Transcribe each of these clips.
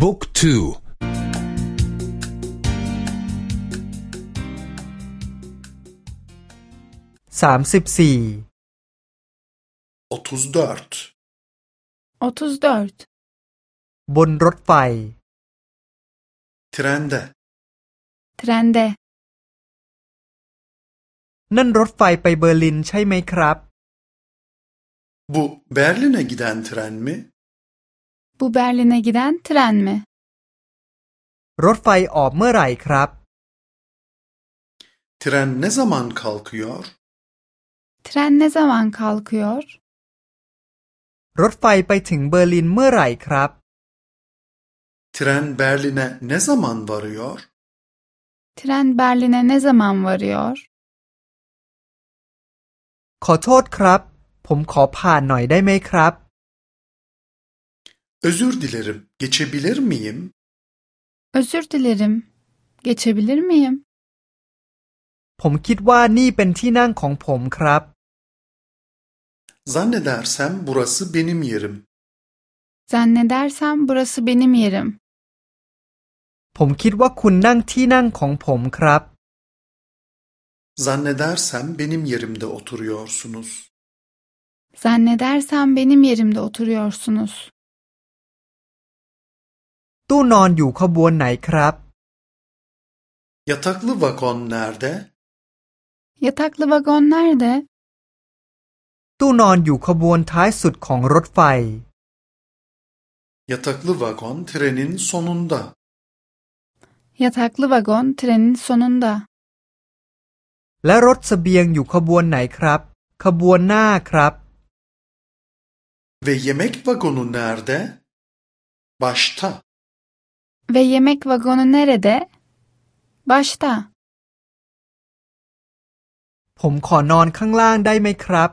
บุ๊กทูสามสิบสี่34 34. บนรถไฟ trende Trende. นั่นรถไฟไปเบอร์ลินใช่ไหมครับ bu Berlin'e giden tren mi? Bu Berlin'e giden tren mi? รถไฟออกเมื่อไหร่ครับ Tren ne zaman kalkıyor? Tren ne zaman kalkıyor? รถไฟไปถึงเบอร์ลินเมื่อไหร่ครับ Tren Berlin'e ne zaman varıyor? Tren Berlin'e ne zaman varıyor? ขอโทษครับ ผมขอผ่านหน่อยได้ไหมครับ Özür dilerim, geçebilir miyim? Özür dilerim. Geçebilir miyim? ผมคิดว่านี่เป็นที่นั่งของผมครับ Zannedersem burası benim yerim. Zannedersem burası benim yerim. ผมคิดว่าคุณนั่งที่นั่งของผมครับ Zannedersem benim yerimde oturuyorsunuz. Zannedersem benim yerimde oturuyorsunuz. ตู้นอนอยู่ขบวนไหนครับ Yataklı vagon nerede? Yataklı vagon nerede? ตู้นอนอยู่ขบวนท้ายสุดของรถไฟ Yataklı vagon trenin sonunda. Yataklı vagon trenin sonunda. และรถเสบียงอยู่ขบวนไหนครับ ขบวนหน้าครับ Ve yemek vagonu nerede? Başta. Ve yemek vagonu nerede? Başta. ผมขอนอนข้างล่างได้ไหมครับ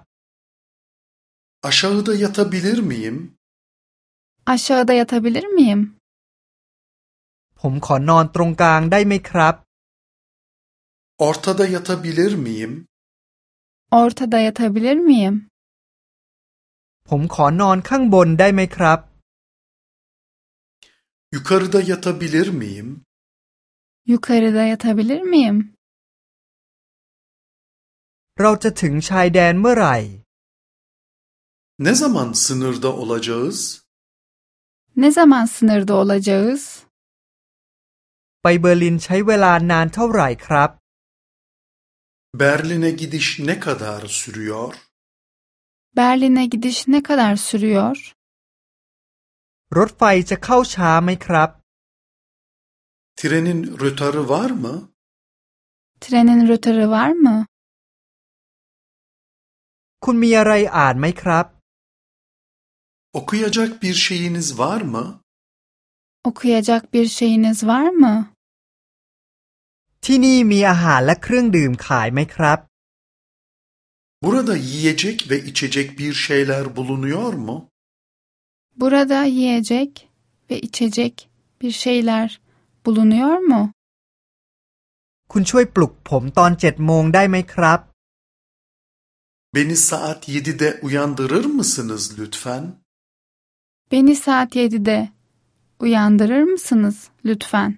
Aşağıda yatabilir miyim? Aşağıda yatabilir miyim? ผมขอนอนตรงกลางได้ไหมครับ Ortada yatabilir miyim? Ortada yatabilir miyim? ผมขอนอนข้างบนได้ไหมครับ Yukarıda yatabilir miyim? Yukarıda yatabilir miyim? เราจะถึงชายแดนเมื่อไหร่ Ne zaman sınırda olacağız? Ne zaman sınırda olacağız? ไปเบอร์ลินใช้เวลานานเท่าไหร่ครับ Berlin'e gidiş ne kadar sürüyor? Berlin'e gidiş ne kadar sürüyor? รถไฟจะเข้าช้าไหมครับ Trenin rötarı var mı? Trenin rötarı var mı? คุณมีอะไรอ่านไหมครับ Okuyacak bir şeyiniz var mı? Okuyacak bir şeyiniz var mı? ที่นี่มีอาหารและเครื่องดื่มขายไหมครับ Burada yiyecek ve içecek bir şeyler bulunuyor mu? Burada yiyecek ve içecek bir şeyler bulunuyor mu? คุณช่วยปลุกผมตอนเจ็ดโมงได้ไหมครับ Beni saat 7'de uyandırır mısınız lütfen? Beni saat 7'de uyandırır mısınız lütfen?